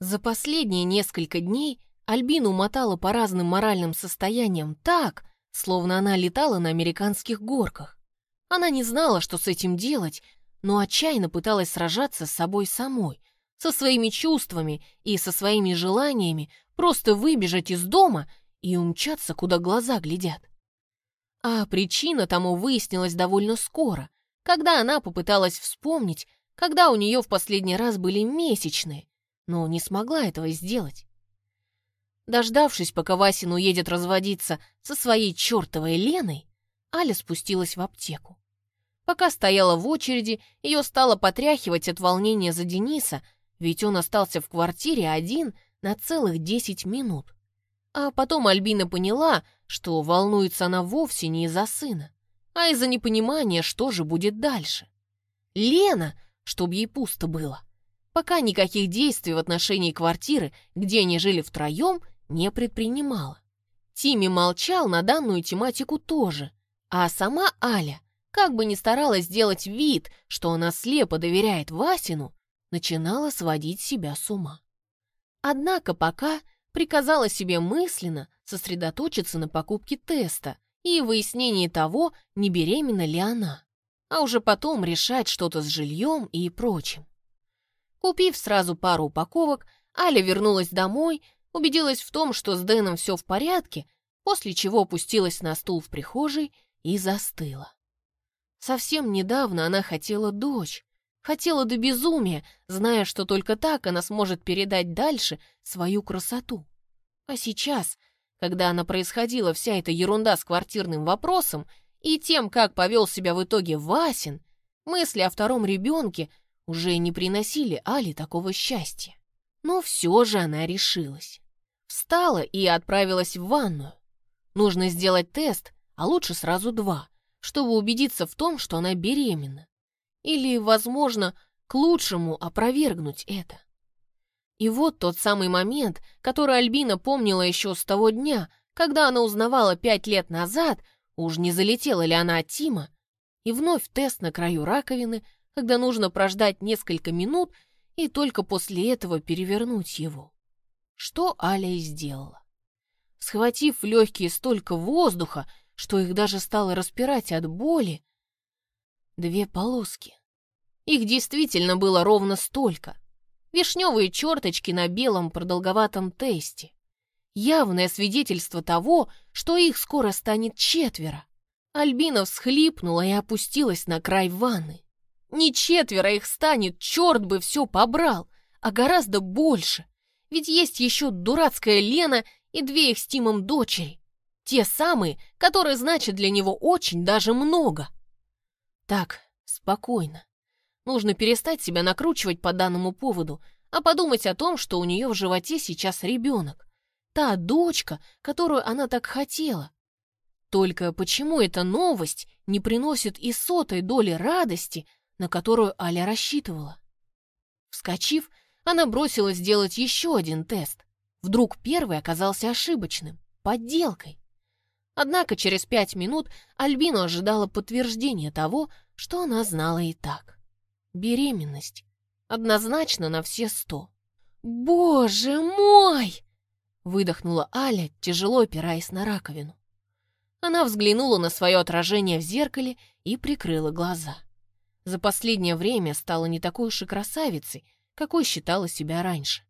За последние несколько дней Альбину мотала по разным моральным состояниям так, словно она летала на американских горках. Она не знала, что с этим делать, но отчаянно пыталась сражаться с собой самой, со своими чувствами и со своими желаниями просто выбежать из дома и умчаться, куда глаза глядят. А причина тому выяснилась довольно скоро, когда она попыталась вспомнить, когда у нее в последний раз были месячные, но не смогла этого сделать. Дождавшись, пока Васин уедет разводиться со своей чертовой Леной, Аля спустилась в аптеку. Пока стояла в очереди, ее стало потряхивать от волнения за Дениса, ведь он остался в квартире один на целых десять минут. А потом Альбина поняла, что волнуется она вовсе не из-за сына, а из-за непонимания, что же будет дальше. Лена, чтобы ей пусто было, пока никаких действий в отношении квартиры, где они жили втроем, не предпринимала. Тимми молчал на данную тематику тоже, а сама Аля, как бы ни старалась сделать вид, что она слепо доверяет Васину, начинала сводить себя с ума. Однако пока приказала себе мысленно сосредоточиться на покупке теста и выяснении того, не беременна ли она, а уже потом решать что-то с жильем и прочим. Купив сразу пару упаковок, Аля вернулась домой, убедилась в том, что с Дэном все в порядке, после чего опустилась на стул в прихожей и застыла. Совсем недавно она хотела дочь, хотела до безумия, зная, что только так она сможет передать дальше свою красоту. А сейчас, когда она происходила вся эта ерунда с квартирным вопросом и тем, как повел себя в итоге Васин, мысли о втором ребенке уже не приносили Али такого счастья. Но все же она решилась. Встала и отправилась в ванную. Нужно сделать тест, а лучше сразу два, чтобы убедиться в том, что она беременна. Или, возможно, к лучшему опровергнуть это. И вот тот самый момент, который Альбина помнила еще с того дня, когда она узнавала пять лет назад, уж не залетела ли она от Тима, и вновь тест на краю раковины, когда нужно прождать несколько минут и только после этого перевернуть его. Что Аля и сделала. Схватив в легкие столько воздуха, что их даже стало распирать от боли, две полоски. Их действительно было ровно столько вишневые черточки на белом продолговатом тесте. Явное свидетельство того, что их скоро станет четверо. Альбина всхлипнула и опустилась на край ванны. Не четверо их станет, черт бы все побрал, а гораздо больше. Ведь есть еще дурацкая Лена и две их с Тимом дочери. Те самые, которые значат для него очень даже много. Так, спокойно. Нужно перестать себя накручивать по данному поводу, а подумать о том, что у нее в животе сейчас ребенок. Та дочка, которую она так хотела. Только почему эта новость не приносит и сотой доли радости, на которую Аля рассчитывала? Вскочив, она бросилась делать еще один тест. Вдруг первый оказался ошибочным, подделкой. Однако через пять минут Альбина ожидала подтверждения того, что она знала и так. Беременность. Однозначно на все сто. «Боже мой!» Выдохнула Аля, тяжело опираясь на раковину. Она взглянула на свое отражение в зеркале и прикрыла глаза. За последнее время стала не такой уж и красавицей, какой считала себя раньше.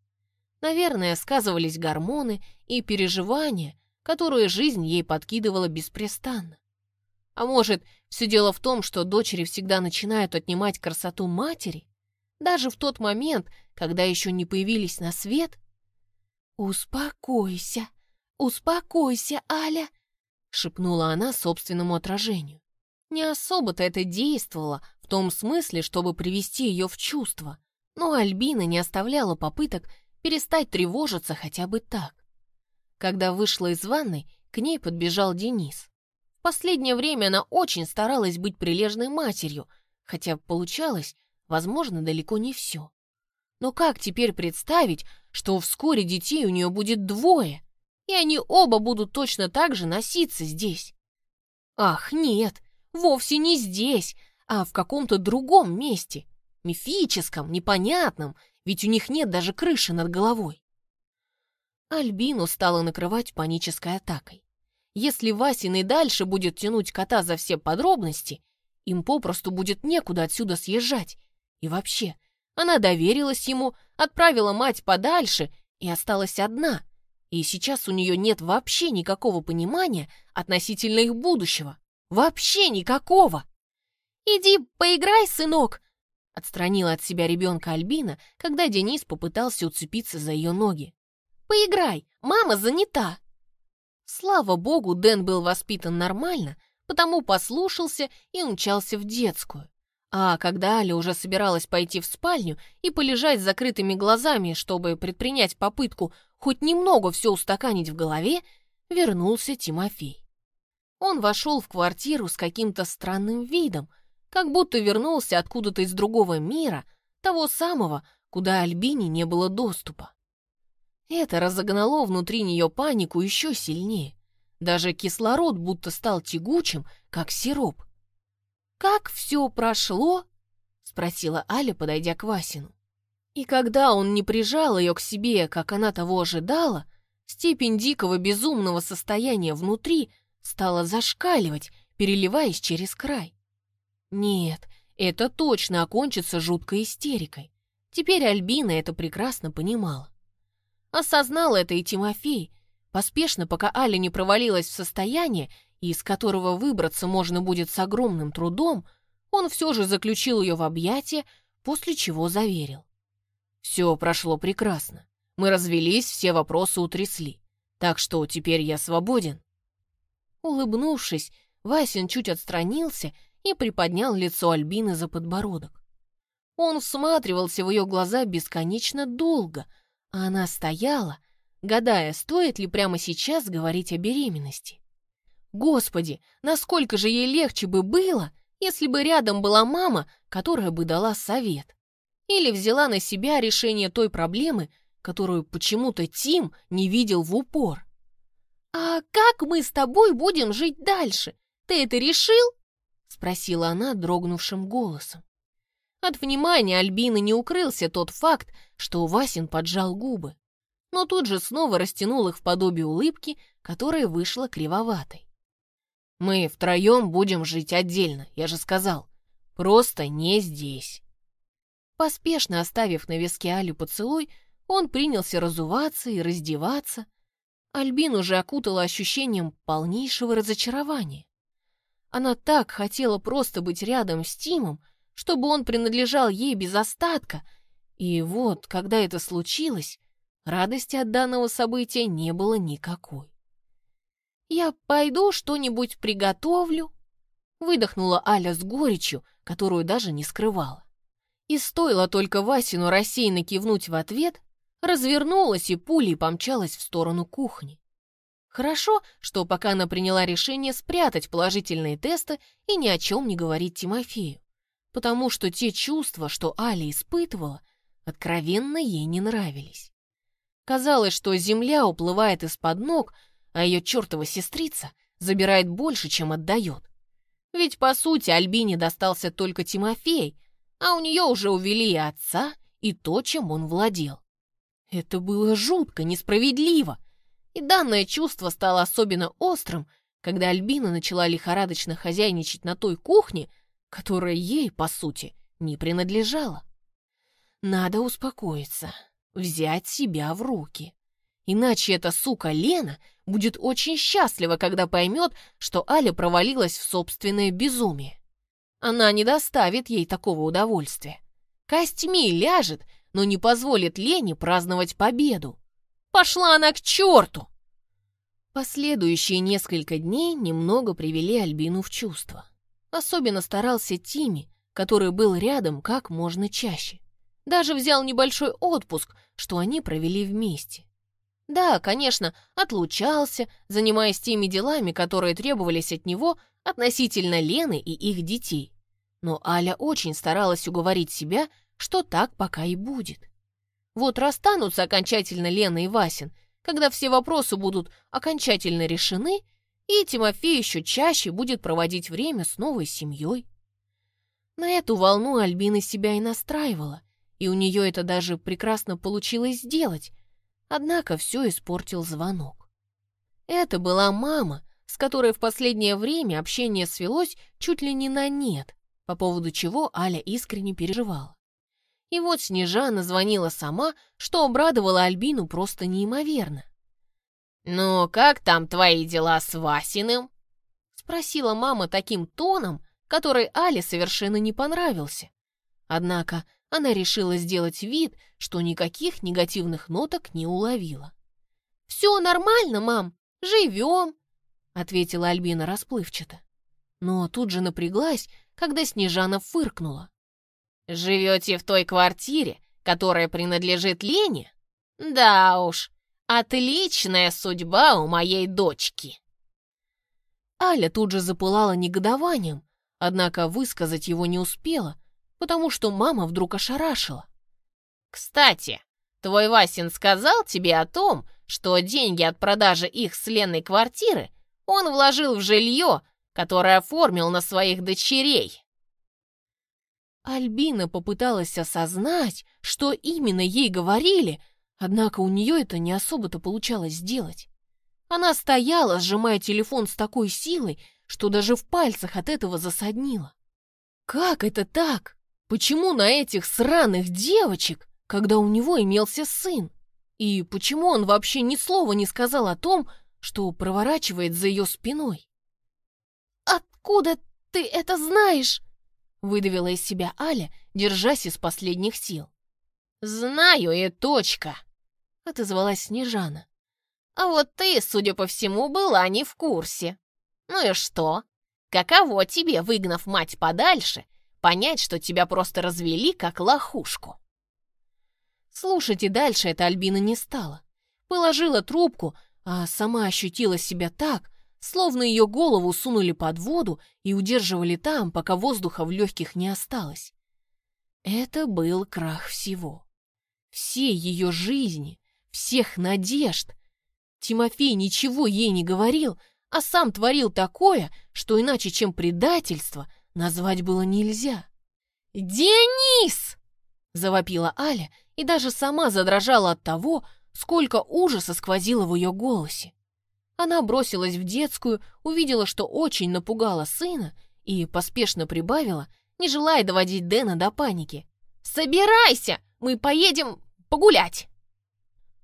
Наверное, сказывались гормоны и переживания, которые жизнь ей подкидывала беспрестанно. А может, все дело в том, что дочери всегда начинают отнимать красоту матери? Даже в тот момент, когда еще не появились на свет? «Успокойся, успокойся, Аля!» — шепнула она собственному отражению. Не особо-то это действовало том смысле, чтобы привести ее в чувство, но Альбина не оставляла попыток перестать тревожиться хотя бы так. Когда вышла из ванной, к ней подбежал Денис. В последнее время она очень старалась быть прилежной матерью, хотя получалось, возможно, далеко не все. Но как теперь представить, что вскоре детей у нее будет двое, и они оба будут точно так же носиться здесь? Ах, нет, вовсе не здесь, а в каком-то другом месте, мифическом, непонятном, ведь у них нет даже крыши над головой. Альбину стала накрывать панической атакой. Если Васин и дальше будет тянуть кота за все подробности, им попросту будет некуда отсюда съезжать. И вообще, она доверилась ему, отправила мать подальше и осталась одна. И сейчас у нее нет вообще никакого понимания относительно их будущего. Вообще никакого! «Иди поиграй, сынок!» Отстранила от себя ребенка Альбина, когда Денис попытался уцепиться за ее ноги. «Поиграй, мама занята!» Слава богу, Дэн был воспитан нормально, потому послушался и умчался в детскую. А когда Аля уже собиралась пойти в спальню и полежать с закрытыми глазами, чтобы предпринять попытку хоть немного все устаканить в голове, вернулся Тимофей. Он вошел в квартиру с каким-то странным видом, как будто вернулся откуда-то из другого мира, того самого, куда Альбине не было доступа. Это разогнало внутри нее панику еще сильнее. Даже кислород будто стал тягучим, как сироп. «Как все прошло?» — спросила Аля, подойдя к Васину. И когда он не прижал ее к себе, как она того ожидала, степень дикого безумного состояния внутри стала зашкаливать, переливаясь через край. Нет, это точно окончится жуткой истерикой. Теперь Альбина это прекрасно понимала. Осознал это и Тимофей, поспешно, пока Аля не провалилась в состояние, из которого выбраться можно будет с огромным трудом, он все же заключил ее в объятия, после чего заверил. «Все прошло прекрасно. Мы развелись, все вопросы утрясли. Так что теперь я свободен». Улыбнувшись, Васин чуть отстранился и приподнял лицо Альбины за подбородок. Он всматривался в ее глаза бесконечно долго, а она стояла, гадая, стоит ли прямо сейчас говорить о беременности. Господи, насколько же ей легче бы было, если бы рядом была мама, которая бы дала совет. Или взяла на себя решение той проблемы, которую почему-то Тим не видел в упор. «А как мы с тобой будем жить дальше? Ты это решил?» — спросила она дрогнувшим голосом. От внимания Альбины не укрылся тот факт, что Васин поджал губы, но тут же снова растянул их в подобие улыбки, которая вышла кривоватой. «Мы втроем будем жить отдельно, я же сказал. Просто не здесь». Поспешно оставив на виске Алю поцелуй, он принялся разуваться и раздеваться. Альбин уже окутала ощущением полнейшего разочарования. Она так хотела просто быть рядом с Тимом, чтобы он принадлежал ей без остатка. И вот, когда это случилось, радости от данного события не было никакой. «Я пойду что-нибудь приготовлю», — выдохнула Аля с горечью, которую даже не скрывала. И стоило только Васину рассеянно кивнуть в ответ, развернулась и пулей помчалась в сторону кухни. Хорошо, что пока она приняла решение спрятать положительные тесты и ни о чем не говорить Тимофею, потому что те чувства, что Али испытывала, откровенно ей не нравились. Казалось, что земля уплывает из-под ног, а ее чертова сестрица забирает больше, чем отдает. Ведь, по сути, Альбине достался только Тимофей, а у нее уже увели и отца, и то, чем он владел. Это было жутко, несправедливо — и данное чувство стало особенно острым, когда Альбина начала лихорадочно хозяйничать на той кухне, которая ей, по сути, не принадлежала. Надо успокоиться, взять себя в руки. Иначе эта сука Лена будет очень счастлива, когда поймет, что Аля провалилась в собственное безумие. Она не доставит ей такого удовольствия. Костьми ляжет, но не позволит Лене праздновать победу. Пошла она к черту!» Последующие несколько дней немного привели Альбину в чувство. Особенно старался Тими, который был рядом как можно чаще. Даже взял небольшой отпуск, что они провели вместе. Да, конечно, отлучался, занимаясь теми делами, которые требовались от него относительно Лены и их детей. Но Аля очень старалась уговорить себя, что так пока и будет. Вот расстанутся окончательно Лена и Васин, когда все вопросы будут окончательно решены, и Тимофей еще чаще будет проводить время с новой семьей. На эту волну Альбина себя и настраивала, и у нее это даже прекрасно получилось сделать. Однако все испортил звонок. Это была мама, с которой в последнее время общение свелось чуть ли не на нет, по поводу чего Аля искренне переживала. И вот Снежана звонила сама, что обрадовало Альбину просто неимоверно. «Ну, как там твои дела с Васиным?» Спросила мама таким тоном, который Але совершенно не понравился. Однако она решила сделать вид, что никаких негативных ноток не уловила. «Все нормально, мам, живем», — ответила Альбина расплывчато. Но тут же напряглась, когда Снежана фыркнула. «Живете в той квартире, которая принадлежит Лене? Да уж, отличная судьба у моей дочки!» Аля тут же запылала негодованием, однако высказать его не успела, потому что мама вдруг ошарашила. «Кстати, твой Васин сказал тебе о том, что деньги от продажи их с Леной квартиры он вложил в жилье, которое оформил на своих дочерей?» Альбина попыталась осознать, что именно ей говорили, однако у нее это не особо-то получалось сделать. Она стояла, сжимая телефон с такой силой, что даже в пальцах от этого засаднило. Как это так? Почему на этих сраных девочек, когда у него имелся сын? И почему он вообще ни слова не сказал о том, что проворачивает за ее спиной? «Откуда ты это знаешь?» Выдавила из себя Аля, держась из последних сил. «Знаю и точка!» — отозвалась Снежана. «А вот ты, судя по всему, была не в курсе. Ну и что? Каково тебе, выгнав мать подальше, понять, что тебя просто развели как лохушку?» Слушать и дальше эта Альбина не стала. Положила трубку, а сама ощутила себя так, словно ее голову сунули под воду и удерживали там, пока воздуха в легких не осталось. Это был крах всего. Всей ее жизни, всех надежд. Тимофей ничего ей не говорил, а сам творил такое, что иначе, чем предательство, назвать было нельзя. «Денис!» — завопила Аля и даже сама задрожала от того, сколько ужаса сквозило в ее голосе. Она бросилась в детскую, увидела, что очень напугала сына и поспешно прибавила, не желая доводить Дэна до паники. «Собирайся! Мы поедем погулять!»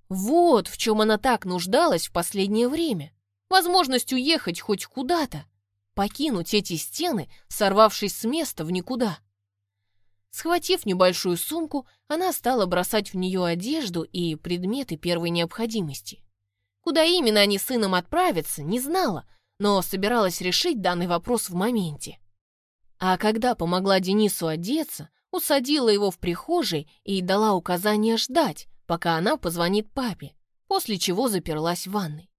Вот в чем она так нуждалась в последнее время. Возможность уехать хоть куда-то, покинуть эти стены, сорвавшись с места в никуда. Схватив небольшую сумку, она стала бросать в нее одежду и предметы первой необходимости. Куда именно они с сыном отправятся, не знала, но собиралась решить данный вопрос в моменте. А когда помогла Денису одеться, усадила его в прихожей и дала указание ждать, пока она позвонит папе, после чего заперлась в ванной.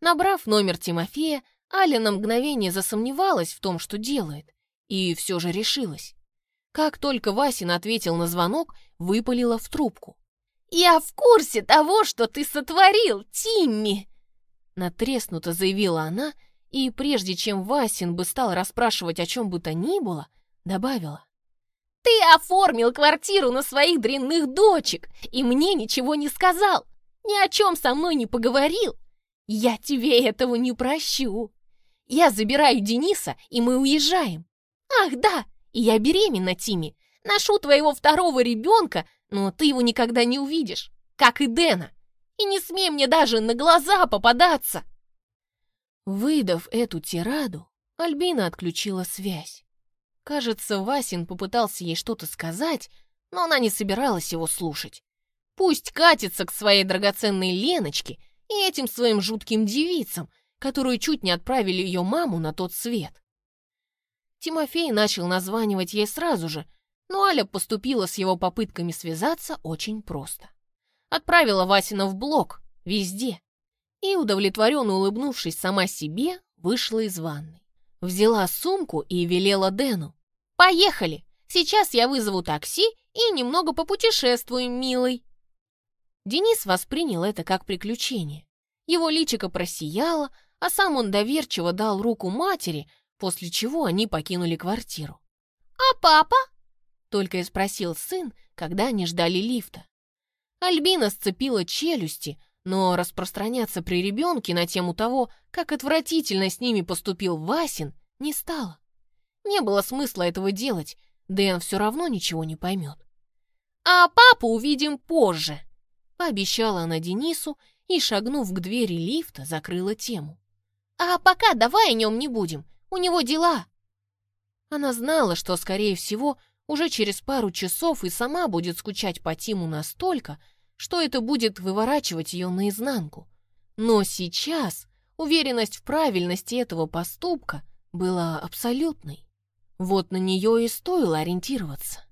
Набрав номер Тимофея, Аля на мгновение засомневалась в том, что делает, и все же решилась. Как только Васин ответил на звонок, выпалила в трубку. «Я в курсе того, что ты сотворил, Тимми!» Натреснуто заявила она, и прежде чем Васин бы стал расспрашивать о чем бы то ни было, добавила. «Ты оформил квартиру на своих дрянных дочек, и мне ничего не сказал, ни о чем со мной не поговорил. Я тебе этого не прощу. Я забираю Дениса, и мы уезжаем. Ах, да, и я беременна, Тимми. Ношу твоего второго ребенка но ты его никогда не увидишь, как и Дэна. И не смей мне даже на глаза попадаться!» Выдав эту тираду, Альбина отключила связь. Кажется, Васин попытался ей что-то сказать, но она не собиралась его слушать. Пусть катится к своей драгоценной Леночке и этим своим жутким девицам, которые чуть не отправили ее маму на тот свет. Тимофей начал названивать ей сразу же, но Аля поступила с его попытками связаться очень просто. Отправила Васина в блок, везде. И, удовлетворенно улыбнувшись сама себе, вышла из ванной. Взяла сумку и велела Дэну. «Поехали! Сейчас я вызову такси и немного попутешествуем, милый!» Денис воспринял это как приключение. Его личико просияло, а сам он доверчиво дал руку матери, после чего они покинули квартиру. «А папа?» Только и спросил сын, когда они ждали лифта. Альбина сцепила челюсти, но распространяться при ребенке на тему того, как отвратительно с ними поступил Васин, не стала. Не было смысла этого делать, Дэн все равно ничего не поймет. «А папу увидим позже», — пообещала она Денису и, шагнув к двери лифта, закрыла тему. «А пока давай о нем не будем, у него дела». Она знала, что, скорее всего, уже через пару часов и сама будет скучать по Тиму настолько, что это будет выворачивать ее наизнанку. Но сейчас уверенность в правильности этого поступка была абсолютной. Вот на нее и стоило ориентироваться.